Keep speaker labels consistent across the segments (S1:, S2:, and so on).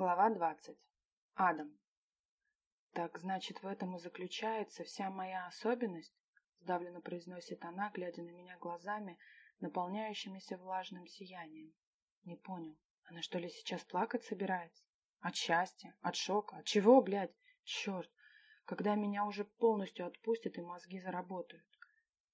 S1: Глава двадцать. Адам. «Так, значит, в этом и заключается вся моя особенность?» Сдавленно произносит она, глядя на меня глазами, наполняющимися влажным сиянием. «Не понял, она что ли сейчас плакать собирается? От счастья? От шока? От чего, блядь? Черт! Когда меня уже полностью отпустят и мозги заработают.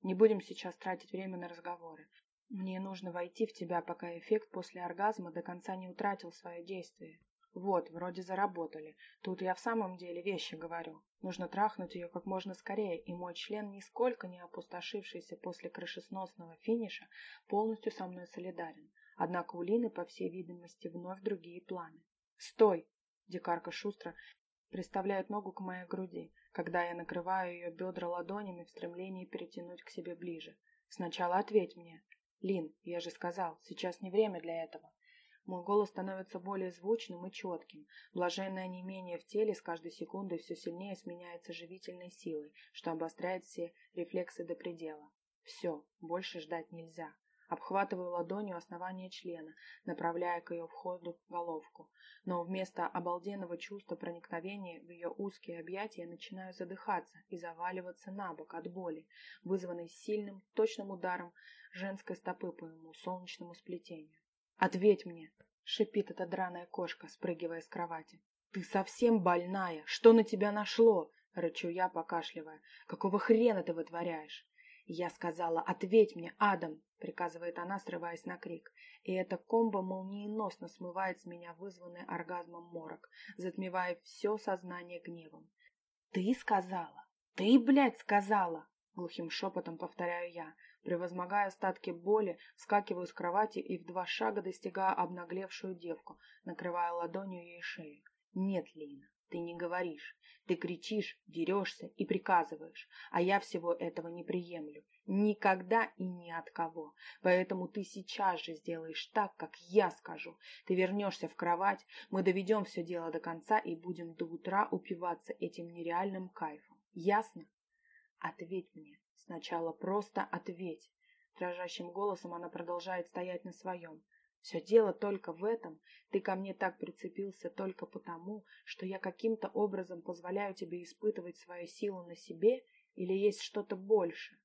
S1: Не будем сейчас тратить время на разговоры. Мне нужно войти в тебя, пока эффект после оргазма до конца не утратил свое действие. Вот, вроде заработали. Тут я в самом деле вещи говорю. Нужно трахнуть ее как можно скорее, и мой член, нисколько не опустошившийся после крышесносного финиша, полностью со мной солидарен. Однако у Лины, по всей видимости, вновь другие планы. «Стой!» — дикарка шустро приставляет ногу к моей груди, когда я накрываю ее бедра ладонями в стремлении перетянуть к себе ближе. «Сначала ответь мне!» «Лин, я же сказал, сейчас не время для этого. Мой голос становится более звучным и четким. Блаженное менее в теле с каждой секундой все сильнее сменяется живительной силой, что обостряет все рефлексы до предела. Все, больше ждать нельзя. Обхватываю ладонью основание члена, направляя к ее входу головку. Но вместо обалденного чувства проникновения в ее узкие объятия начинаю задыхаться и заваливаться на бок от боли, вызванной сильным, точным ударом женской стопы по моему солнечному сплетению. «Ответь мне!» — шипит эта драная кошка, спрыгивая с кровати. «Ты совсем больная! Что на тебя нашло?» — рычу я, покашливая. «Какого хрена ты вытворяешь?» «Я сказала, ответь мне, Адам!» — приказывает она, срываясь на крик. И эта комбо молниеносно смывает с меня вызванный оргазмом морок, затмевая все сознание гневом. «Ты сказала! Ты, блядь, сказала!» — глухим шепотом повторяю я, Превозмогая остатки боли, скакиваю с кровати и в два шага достигаю обнаглевшую девку, накрывая ладонью ей шею. «Нет, Лина, ты не говоришь. Ты кричишь, дерешься и приказываешь, а я всего этого не приемлю. Никогда и ни от кого. Поэтому ты сейчас же сделаешь так, как я скажу. Ты вернешься в кровать, мы доведем все дело до конца и будем до утра упиваться этим нереальным кайфом. Ясно? Ответь мне, Сначала просто ответь. Дрожащим голосом она продолжает стоять на своем. Все дело только в этом. Ты ко мне так прицепился только потому, что я каким-то образом позволяю тебе испытывать свою силу на себе или есть что-то больше?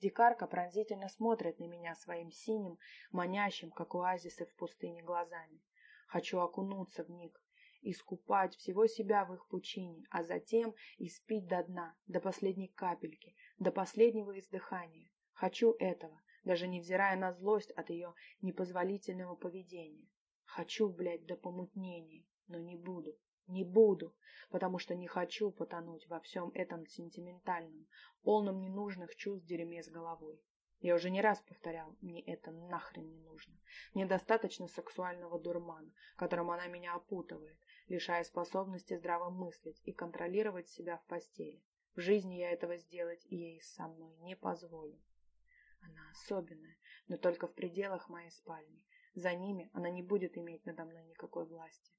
S1: Дикарка пронзительно смотрит на меня своим синим, манящим, как оазисы в пустыне, глазами. Хочу окунуться в них, искупать всего себя в их пучине, а затем испить до дна, до последней капельки, до последнего издыхания. Хочу этого, даже невзирая на злость от ее непозволительного поведения. Хочу, блядь, до помутнения, но не буду, не буду, потому что не хочу потонуть во всем этом сентиментальном, полном ненужных чувств дерьме с головой. Я уже не раз повторял, мне это нахрен не нужно. Мне достаточно сексуального дурмана, которым она меня опутывает, лишая способности здраво мыслить и контролировать себя в постели. В жизни я этого сделать ей со мной не позволю. Она особенная, но только в пределах моей спальни. За ними она не будет иметь надо мной никакой власти.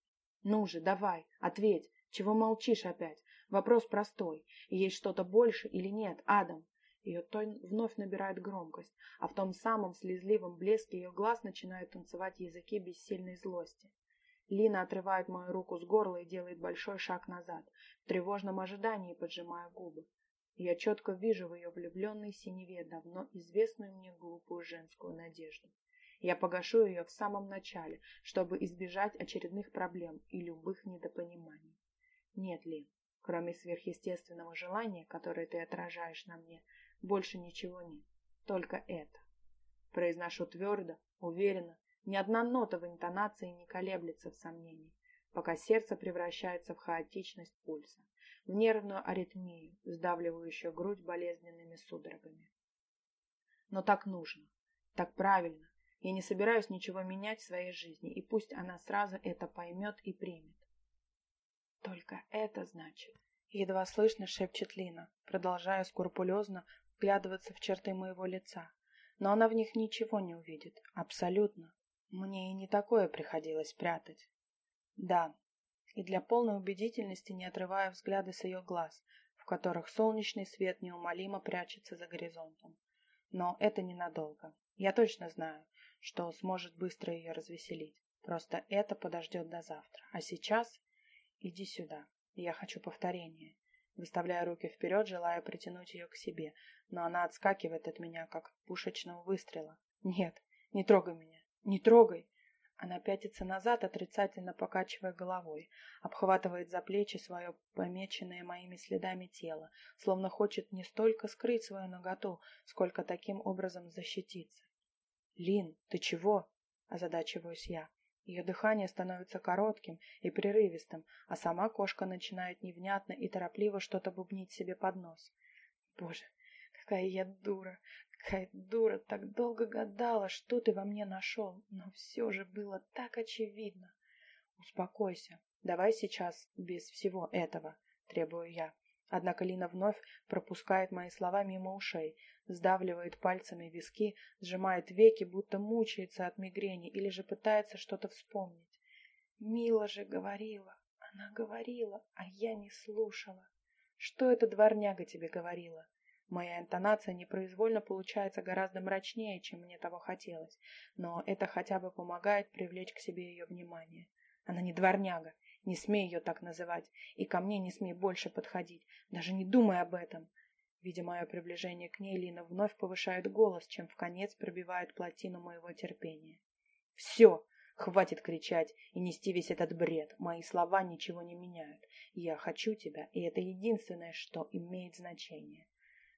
S1: Ну же, давай, ответь, чего молчишь опять? Вопрос простой. Есть что-то больше или нет, Адам? Ее тон вновь набирает громкость, а в том самом слезливом блеске ее глаз начинают танцевать языки бессильной злости. Лина отрывает мою руку с горла и делает большой шаг назад, в тревожном ожидании поджимая губы. Я четко вижу в ее влюбленной синеве давно известную мне глупую женскую надежду. Я погашу ее в самом начале, чтобы избежать очередных проблем и любых недопониманий. Нет, Лин, кроме сверхъестественного желания, которое ты отражаешь на мне, больше ничего нет. Только это. Произношу твердо, уверенно, ни одна нота в интонации не колеблется в сомнении, пока сердце превращается в хаотичность пульса, в нервную аритмию, сдавливающую грудь болезненными судорогами. Но так нужно, так правильно. Я не собираюсь ничего менять в своей жизни, и пусть она сразу это поймет и примет. Только это значит, едва слышно шепчет Лина, продолжая скрупулезно вглядываться в черты моего лица. Но она в них ничего не увидит, абсолютно, мне и не такое приходилось прятать. Да, и для полной убедительности не отрывая взгляды с ее глаз, в которых солнечный свет неумолимо прячется за горизонтом. Но это ненадолго. Я точно знаю, что сможет быстро ее развеселить. Просто это подождет до завтра. А сейчас иди сюда. Я хочу повторения. Выставляя руки вперед, желая притянуть ее к себе, но она отскакивает от меня, как пушечного выстрела. Нет, не трогай меня, не трогай. Она пятится назад, отрицательно покачивая головой, обхватывает за плечи свое помеченное моими следами тело, словно хочет не столько скрыть свою наготу, сколько таким образом защититься. «Лин, ты чего?» – озадачиваюсь я. Ее дыхание становится коротким и прерывистым, а сама кошка начинает невнятно и торопливо что-то бубнить себе под нос. Боже, какая я дура, какая дура, так долго гадала, что ты во мне нашел, но все же было так очевидно. Успокойся, давай сейчас без всего этого, требую я. Однако Лина вновь пропускает мои слова мимо ушей, сдавливает пальцами виски, сжимает веки, будто мучается от мигрени или же пытается что-то вспомнить. Мила же говорила, она говорила, а я не слушала. Что эта дворняга тебе говорила? Моя интонация непроизвольно получается гораздо мрачнее, чем мне того хотелось, но это хотя бы помогает привлечь к себе ее внимание. Она не дворняга, не смей ее так называть, и ко мне не смей больше подходить, даже не думай об этом. Видя мое приближение к ней, Лина вновь повышает голос, чем в конец пробивает плотину моего терпения. «Все! Хватит кричать и нести весь этот бред. Мои слова ничего не меняют. Я хочу тебя, и это единственное, что имеет значение».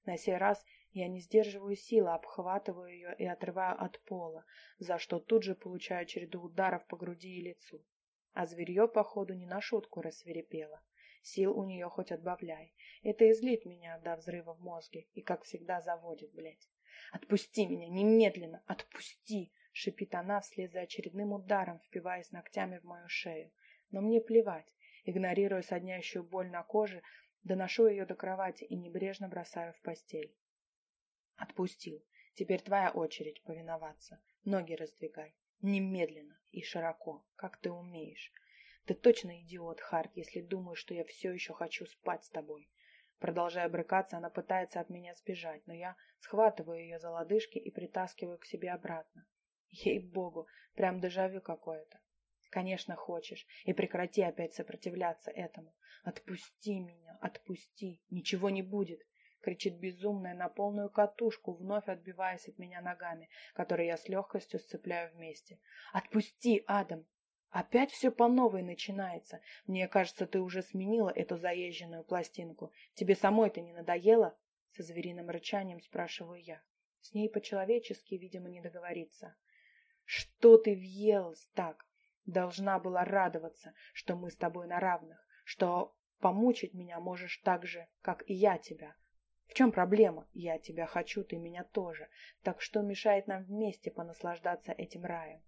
S1: На сей раз я не сдерживаю силы, обхватываю ее и отрываю от пола, за что тут же получаю череду ударов по груди и лицу. А зверье, походу, не на шутку рассверепело. Сил у нее хоть отбавляй. Это излит меня до взрыва в мозге и, как всегда, заводит, блядь. «Отпусти меня! Немедленно! Отпусти!» — шипит она вслед за очередным ударом, впиваясь ногтями в мою шею. Но мне плевать. Игнорируя соднящую боль на коже, доношу ее до кровати и небрежно бросаю в постель. Отпустил. Теперь твоя очередь повиноваться. Ноги раздвигай. Немедленно и широко, как ты умеешь. Ты точно идиот, Харт, если думаешь, что я все еще хочу спать с тобой. Продолжая брыкаться, она пытается от меня сбежать, но я схватываю ее за лодыжки и притаскиваю к себе обратно. Ей-богу, прям дежавю какое-то. Конечно, хочешь, и прекрати опять сопротивляться этому. Отпусти меня, отпусти, ничего не будет, кричит безумная на полную катушку, вновь отбиваясь от меня ногами, которые я с легкостью сцепляю вместе. Отпусти, Адам, Опять все по новой начинается. Мне кажется, ты уже сменила эту заезженную пластинку. Тебе самой-то не надоело? Со звериным рычанием спрашиваю я. С ней по-человечески, видимо, не договориться. Что ты въелась так? Должна была радоваться, что мы с тобой на равных, что помучить меня можешь так же, как и я тебя. В чем проблема? Я тебя хочу, ты меня тоже. Так что мешает нам вместе понаслаждаться этим раем?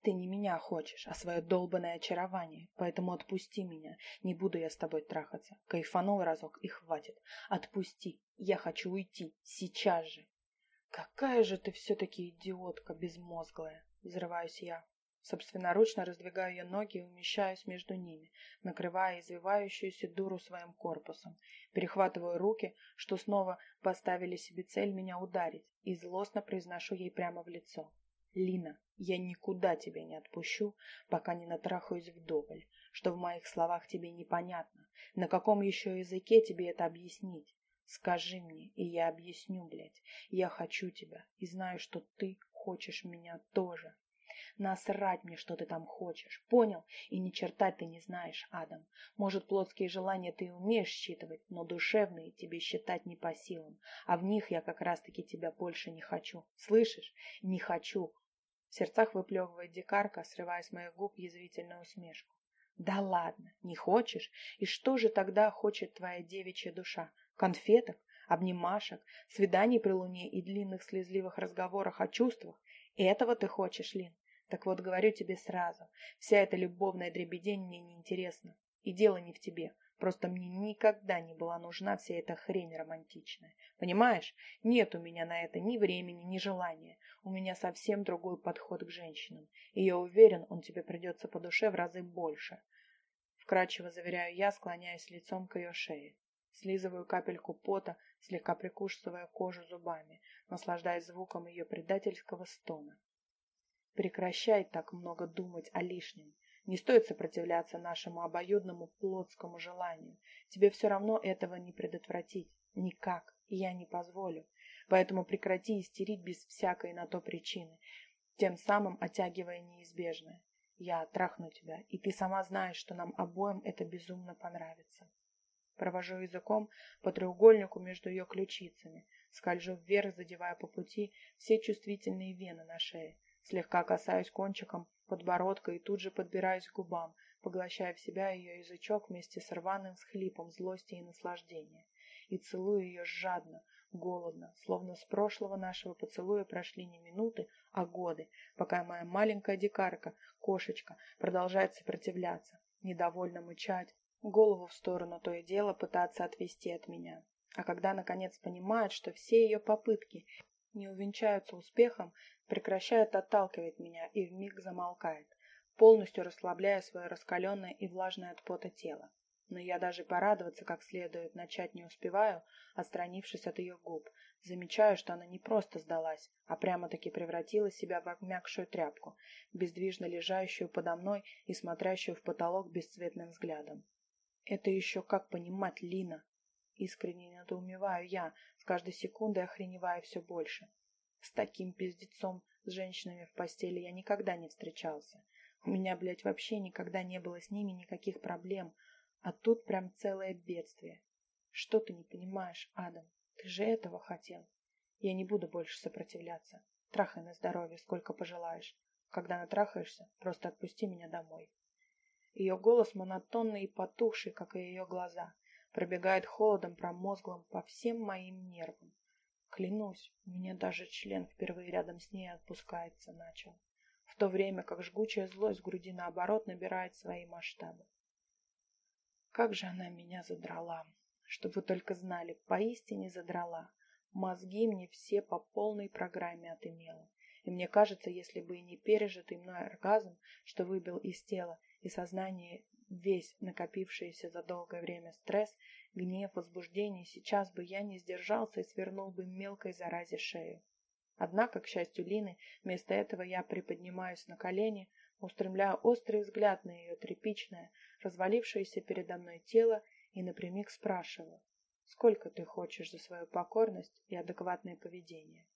S1: Ты не меня хочешь, а свое долбанное очарование, поэтому отпусти меня. Не буду я с тобой трахаться. Кайфанул разок и хватит. Отпусти. Я хочу уйти. Сейчас же. Какая же ты все-таки идиотка безмозглая. Взрываюсь я. Собственноручно раздвигаю ее ноги и умещаюсь между ними, накрывая извивающуюся дуру своим корпусом. Перехватываю руки, что снова поставили себе цель меня ударить, и злостно произношу ей прямо в лицо. Лина, я никуда тебя не отпущу, пока не натрахаюсь вдоволь, что в моих словах тебе непонятно. На каком еще языке тебе это объяснить? Скажи мне, и я объясню, блядь. Я хочу тебя, и знаю, что ты хочешь меня тоже. Насрать мне, что ты там хочешь, понял? И ни черта ты не знаешь, Адам. Может, плотские желания ты умеешь считывать, но душевные тебе считать не по силам. А в них я как раз-таки тебя больше не хочу. Слышишь? Не хочу. В сердцах выплевывает дикарка, срывая с моих губ язвительную усмешку. Да ладно, не хочешь? И что же тогда хочет твоя девичья душа? Конфеток, обнимашек, свиданий при луне и длинных слезливых разговорах о чувствах? Этого ты хочешь, Лин? Так вот, говорю тебе сразу, вся эта любовная дребедень мне не интересна. И дело не в тебе. Просто мне никогда не была нужна вся эта хрень романтичная. Понимаешь? Нет у меня на это ни времени, ни желания. У меня совсем другой подход к женщинам. И я уверен, он тебе придется по душе в разы больше. Вкрадчиво заверяю я, склоняясь лицом к ее шее. Слизываю капельку пота, слегка прикусывая кожу зубами, наслаждаясь звуком ее предательского стона. Прекращай так много думать о лишнем. Не стоит сопротивляться нашему обоюдному плотскому желанию. Тебе все равно этого не предотвратить. Никак. Я не позволю. Поэтому прекрати истерить без всякой на то причины, тем самым оттягивая неизбежное. Я трахну тебя, и ты сама знаешь, что нам обоим это безумно понравится. Провожу языком по треугольнику между ее ключицами, скольжу вверх, задевая по пути все чувствительные вены на шее, слегка касаюсь кончиком подбородка и тут же подбираюсь к губам, поглощая в себя ее язычок вместе с рваным схлипом злости и наслаждения, и целую ее жадно, голодно, словно с прошлого нашего поцелуя прошли не минуты, а годы, пока моя маленькая дикарка, кошечка, продолжает сопротивляться, недовольно мычать, голову в сторону то и дело пытаться отвести от меня. А когда, наконец, понимает, что все ее попытки не увенчаются успехом, прекращает отталкивать меня и вмиг замолкает, полностью расслабляя свое раскаленное и влажное от пота тело но я даже порадоваться как следует начать не успеваю, отстранившись от ее губ. Замечаю, что она не просто сдалась, а прямо-таки превратила себя в обмякшую тряпку, бездвижно лежащую подо мной и смотрящую в потолок бесцветным взглядом. Это еще как понимать, Лина? Искренне недоумеваю я, с каждой секундой охреневаю все больше. С таким пиздецом с женщинами в постели я никогда не встречался. У меня, блядь, вообще никогда не было с ними никаких проблем, а тут прям целое бедствие. Что ты не понимаешь, Адам? Ты же этого хотел. Я не буду больше сопротивляться. Трахай на здоровье, сколько пожелаешь. Когда натрахаешься, просто отпусти меня домой. Ее голос монотонный и потухший, как и ее глаза, пробегает холодом промозглым по всем моим нервам. Клянусь, у меня даже член впервые рядом с ней отпускается начал, в то время как жгучая злость в груди наоборот набирает свои масштабы. Как же она меня задрала. Чтобы только знали, поистине задрала. Мозги мне все по полной программе отымела. И мне кажется, если бы и не пережитый мной оргазм, что выбил из тела и сознания весь накопившийся за долгое время стресс, гнев, возбуждение, сейчас бы я не сдержался и свернул бы мелкой заразе шею. Однако, к счастью Лины, вместо этого я приподнимаюсь на колени, устремляю острый взгляд на ее тряпичное, развалившееся передо мной тело и напрямик спрашиваю, сколько ты хочешь за свою покорность и адекватное поведение.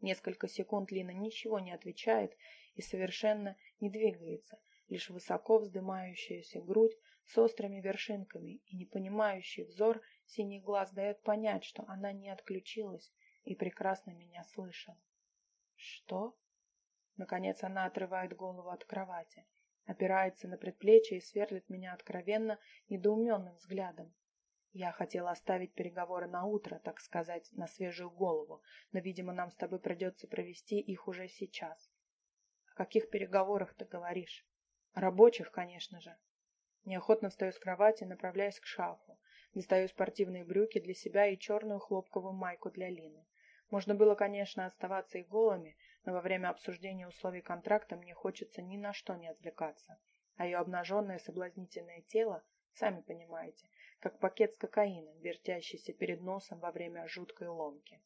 S1: Несколько секунд Лина ничего не отвечает и совершенно не двигается, лишь высоко вздымающаяся грудь с острыми вершинками и непонимающий взор синий глаз дает понять, что она не отключилась и прекрасно меня слышала. «Что?» Наконец она отрывает голову от кровати, опирается на предплечье и сверлит меня откровенно недоуменным взглядом. Я хотела оставить переговоры на утро, так сказать, на свежую голову, но, видимо, нам с тобой придется провести их уже сейчас. О каких переговорах ты говоришь? Рабочих, конечно же. Неохотно встаю с кровати, направляясь к шафу. Достаю спортивные брюки для себя и черную хлопковую майку для Лины. Можно было, конечно, оставаться и голыми, но во время обсуждения условий контракта мне хочется ни на что не отвлекаться. А ее обнаженное соблазнительное тело, сами понимаете, как пакет с кокаином, вертящийся перед носом во время жуткой ломки.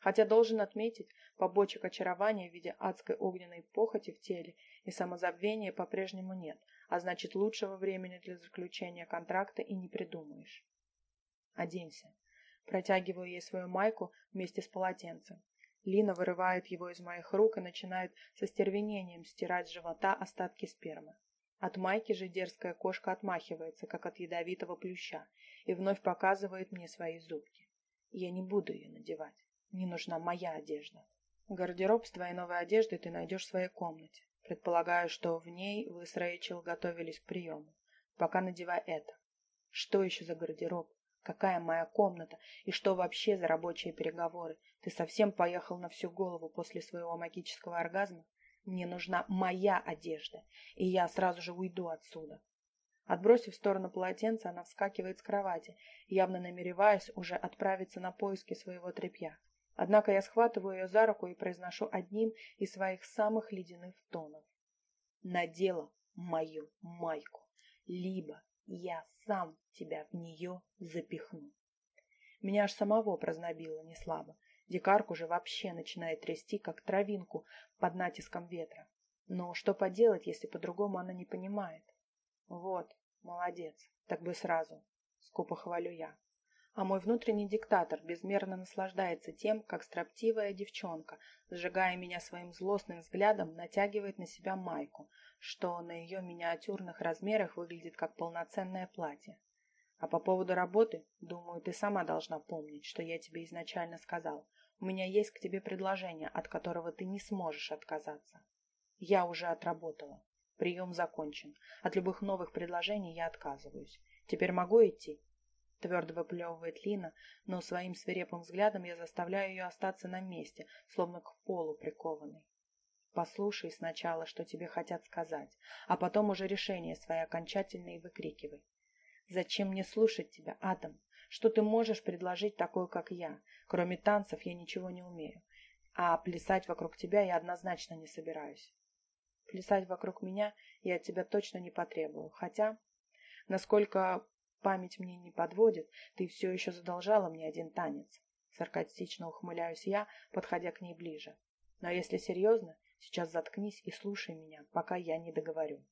S1: Хотя должен отметить, побочек очарования в виде адской огненной похоти в теле и самозабвения по-прежнему нет, а значит лучшего времени для заключения контракта и не придумаешь. Оденься. Протягиваю ей свою майку вместе с полотенцем. Лина вырывает его из моих рук и начинает со стервенением стирать с живота остатки спермы. От майки же дерзкая кошка отмахивается, как от ядовитого плюща, и вновь показывает мне свои зубки. Я не буду ее надевать. Мне нужна моя одежда. Гардероб с твоей новой одеждой ты найдешь в своей комнате. Предполагаю, что в ней вы с Рэйчел готовились к приему. Пока надевай это. Что еще за гардероб? Какая моя комната? И что вообще за рабочие переговоры? Ты совсем поехал на всю голову после своего магического оргазма? Мне нужна моя одежда, и я сразу же уйду отсюда. Отбросив в сторону полотенца, она вскакивает с кровати, явно намереваясь уже отправиться на поиски своего тряпья. Однако я схватываю ее за руку и произношу одним из своих самых ледяных тонов. Надела мою майку, либо я сам тебя в нее запихну. Меня аж самого прознобило неслабо. Дикарку же вообще начинает трясти, как травинку под натиском ветра. Но что поделать, если по-другому она не понимает? Вот, молодец, так бы сразу. Скупо хвалю я. А мой внутренний диктатор безмерно наслаждается тем, как строптивая девчонка, сжигая меня своим злостным взглядом, натягивает на себя майку, что на ее миниатюрных размерах выглядит как полноценное платье. А по поводу работы, думаю, ты сама должна помнить, что я тебе изначально сказал. У меня есть к тебе предложение, от которого ты не сможешь отказаться. Я уже отработала. Прием закончен. От любых новых предложений я отказываюсь. Теперь могу идти? Твердо выплевывает Лина, но своим свирепым взглядом я заставляю ее остаться на месте, словно к полу прикованной. Послушай сначала, что тебе хотят сказать, а потом уже решение свое окончательное выкрикивай. Зачем мне слушать тебя, Адам? Что ты можешь предложить такое, как я? Кроме танцев я ничего не умею. А плясать вокруг тебя я однозначно не собираюсь. Плясать вокруг меня я от тебя точно не потребую. Хотя, насколько память мне не подводит, ты все еще задолжала мне один танец. Саркастично ухмыляюсь я, подходя к ней ближе. Но если серьезно, сейчас заткнись и слушай меня, пока я не договорю.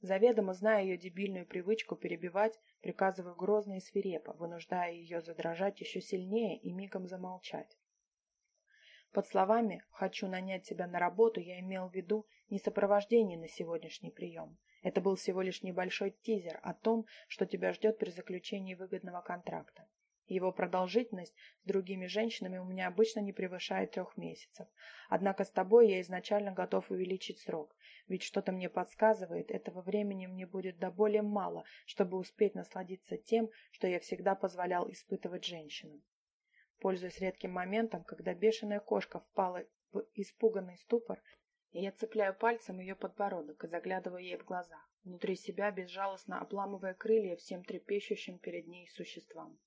S1: Заведомо зная ее дебильную привычку перебивать, приказываю грозно и свирепо, вынуждая ее задрожать еще сильнее и мигом замолчать. Под словами «хочу нанять тебя на работу» я имел в виду не сопровождение на сегодняшний прием. Это был всего лишь небольшой тизер о том, что тебя ждет при заключении выгодного контракта. Его продолжительность с другими женщинами у меня обычно не превышает трех месяцев. Однако с тобой я изначально готов увеличить срок, ведь что-то мне подсказывает, этого времени мне будет до более мало, чтобы успеть насладиться тем, что я всегда позволял испытывать женщинам. Пользуясь редким моментом, когда бешеная кошка впала в испуганный ступор, я цепляю пальцем ее подбородок и заглядываю ей в глаза, внутри себя безжалостно обламывая крылья всем трепещущим перед ней существам.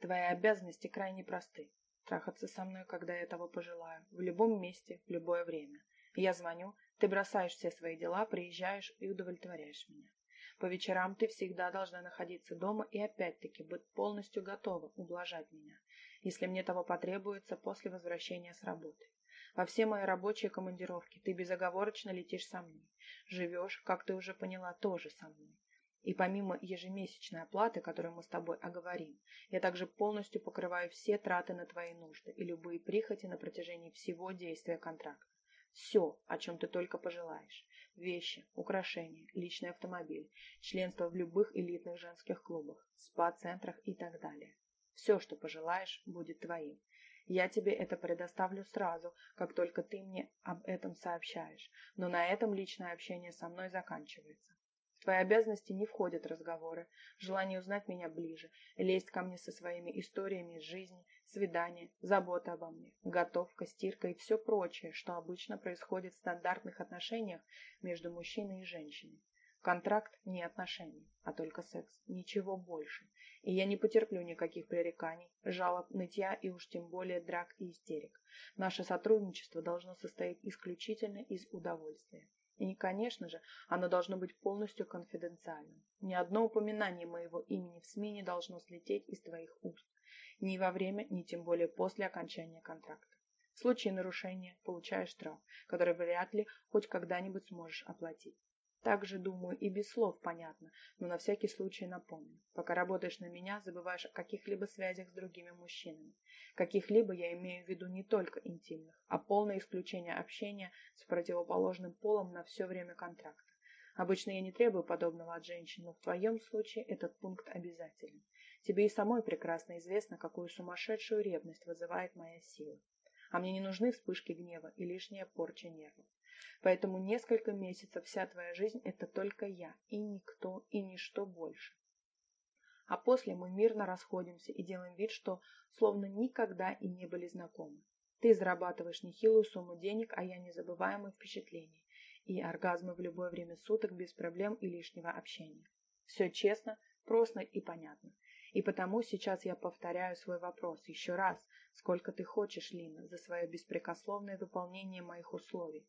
S1: Твои обязанности крайне просты. Трахаться со мной, когда я того пожелаю, в любом месте, в любое время. Я звоню, ты бросаешь все свои дела, приезжаешь и удовлетворяешь меня. По вечерам ты всегда должна находиться дома и опять-таки быть полностью готова ублажать меня, если мне того потребуется после возвращения с работы. Во все мои рабочие командировки ты безоговорочно летишь со мной. Живешь, как ты уже поняла, тоже со мной. И помимо ежемесячной оплаты, которую мы с тобой оговорим, я также полностью покрываю все траты на твои нужды и любые прихоти на протяжении всего действия контракта. Все, о чем ты только пожелаешь. Вещи, украшения, личный автомобиль, членство в любых элитных женских клубах, спа-центрах и так далее. Все, что пожелаешь, будет твоим. Я тебе это предоставлю сразу, как только ты мне об этом сообщаешь, но на этом личное общение со мной заканчивается. В твои обязанности не входят разговоры, желание узнать меня ближе, лезть ко мне со своими историями из жизни, свидания, забота обо мне, готовка, стирка и все прочее, что обычно происходит в стандартных отношениях между мужчиной и женщиной. Контракт не отношения, а только секс, ничего больше. И я не потерплю никаких пререканий, жалоб, нытья и уж тем более драк и истерик. Наше сотрудничество должно состоять исключительно из удовольствия. И, конечно же, оно должно быть полностью конфиденциальным. Ни одно упоминание моего имени в СМИ не должно слететь из твоих уст. Ни во время, ни тем более после окончания контракта. В случае нарушения получаешь штраф, который вряд ли хоть когда-нибудь сможешь оплатить. Также, думаю, и без слов понятно, но на всякий случай напомню. Пока работаешь на меня, забываешь о каких-либо связях с другими мужчинами. Каких-либо я имею в виду не только интимных, а полное исключение общения с противоположным полом на все время контракта. Обычно я не требую подобного от женщин, но в твоем случае этот пункт обязателен. Тебе и самой прекрасно известно, какую сумасшедшую ревность вызывает моя сила. А мне не нужны вспышки гнева и лишняя порча нервов. Поэтому несколько месяцев вся твоя жизнь – это только я, и никто, и ничто больше. А после мы мирно расходимся и делаем вид, что словно никогда и не были знакомы. Ты зарабатываешь нехилую сумму денег, а я незабываемые впечатления и оргазмы в любое время суток без проблем и лишнего общения. Все честно, просто и понятно. И потому сейчас я повторяю свой вопрос еще раз. Сколько ты хочешь, Лина, за свое беспрекословное выполнение моих условий?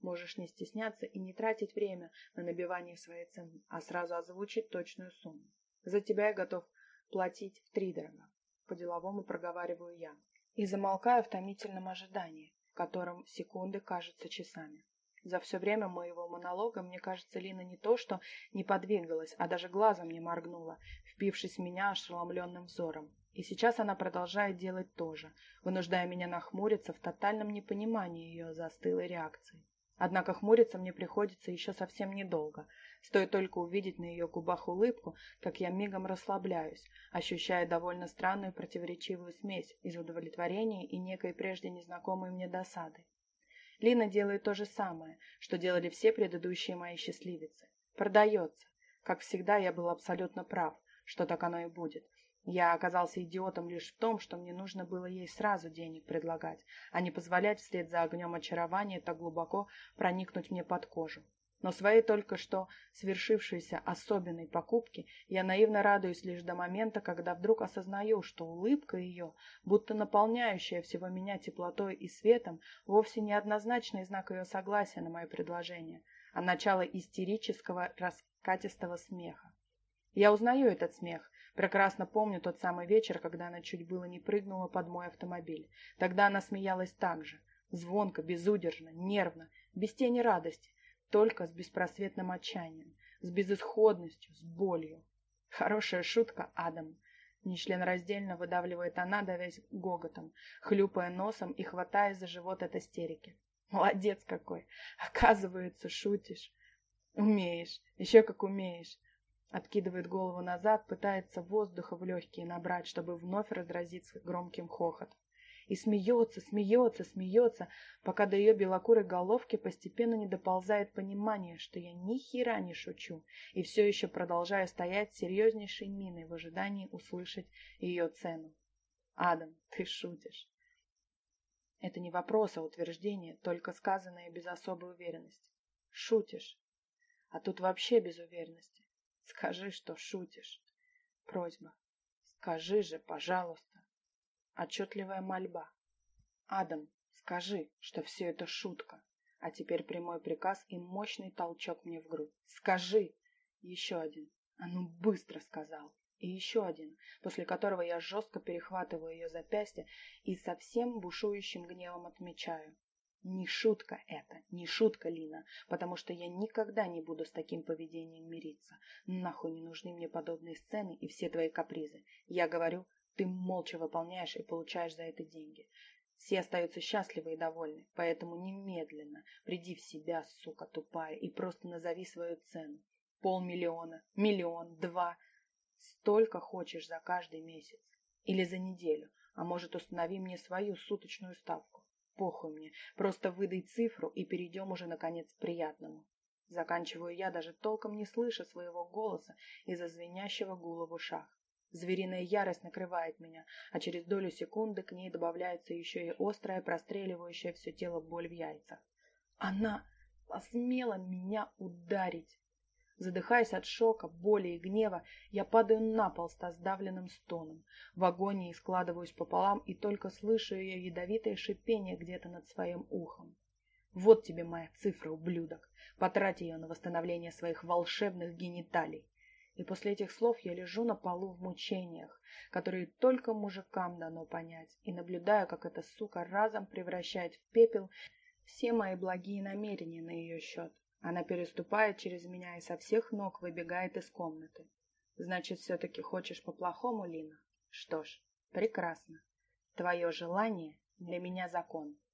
S1: Можешь не стесняться и не тратить время на набивание своей цены, а сразу озвучить точную сумму. За тебя я готов платить втридорога. По-деловому проговариваю я. и замолкаю в томительном ожидании, в котором секунды кажутся часами. За все время моего монолога, мне кажется, Лина не то что не подвигалась, а даже глазом не моргнула, впившись в меня ошеломленным взором. И сейчас она продолжает делать то же, вынуждая меня нахмуриться в тотальном непонимании ее застылой реакции. Однако хмуриться мне приходится еще совсем недолго. Стоит только увидеть на ее губах улыбку, как я мигом расслабляюсь, ощущая довольно странную противоречивую смесь из удовлетворения и некой прежде незнакомой мне досады. Лина делает то же самое, что делали все предыдущие мои счастливицы. Продается. Как всегда, я был абсолютно прав, что так оно и будет. Я оказался идиотом лишь в том, что мне нужно было ей сразу денег предлагать, а не позволять вслед за огнем очарования так глубоко проникнуть мне под кожу. Но своей только что свершившейся особенной покупки я наивно радуюсь лишь до момента, когда вдруг осознаю, что улыбка ее, будто наполняющая всего меня теплотой и светом, вовсе не однозначный знак ее согласия на мое предложение, а начало истерического раскатистого смеха. Я узнаю этот смех, Прекрасно помню тот самый вечер, когда она чуть было не прыгнула под мой автомобиль. Тогда она смеялась так же. Звонко, безудержно, нервно, без тени радости, только с беспросветным отчаянием, с безысходностью, с болью. Хорошая шутка, Адам. Нечленораздельно выдавливает она, давясь гоготом, хлюпая носом и хватаясь за живот от истерики. Молодец какой! Оказывается, шутишь. Умеешь, еще как умеешь. Откидывает голову назад, пытается воздуха в легкие набрать, чтобы вновь разразиться громким хохотом. И смеется, смеется, смеется, пока до ее белокурой головки постепенно не доползает понимание, что я ни хера не шучу, и все еще продолжаю стоять серьезнейшей миной в ожидании услышать ее цену. Адам, ты шутишь. Это не вопрос, а утверждение, только сказанное без особой уверенности. Шутишь. А тут вообще без уверенности. Скажи, что шутишь. Просьба. Скажи же, пожалуйста. Отчетливая мольба. Адам, скажи, что все это шутка. А теперь прямой приказ и мощный толчок мне в грудь. Скажи. Еще один. А ну быстро сказал. И еще один, после которого я жестко перехватываю ее запястье и совсем бушующим гневом отмечаю. Не шутка это, не шутка, Лина, потому что я никогда не буду с таким поведением мириться. Нахуй не нужны мне подобные сцены и все твои капризы. Я говорю, ты молча выполняешь и получаешь за это деньги. Все остаются счастливы и довольны, поэтому немедленно приди в себя, сука тупая, и просто назови свою цену. Полмиллиона, миллион, два. Столько хочешь за каждый месяц. Или за неделю, а может установи мне свою суточную ставку. Похуй мне, просто выдай цифру и перейдем уже, наконец, к приятному. Заканчиваю я, даже толком не слыша своего голоса из-за звенящего гула в ушах. Звериная ярость накрывает меня, а через долю секунды к ней добавляется еще и острая, простреливающая все тело боль в яйцах. Она посмела меня ударить. Задыхаясь от шока, боли и гнева, я падаю на пол с сдавленным стоном. В агонии складываюсь пополам и только слышу ее ядовитое шипение где-то над своим ухом. Вот тебе моя цифра, ублюдок. Потрать ее на восстановление своих волшебных гениталий. И после этих слов я лежу на полу в мучениях, которые только мужикам дано понять, и наблюдаю, как эта сука разом превращает в пепел все мои благие намерения на ее счет. Она переступает через меня и со всех ног выбегает из комнаты. Значит, все-таки хочешь по-плохому, Лина? Что ж, прекрасно. Твое желание для меня закон.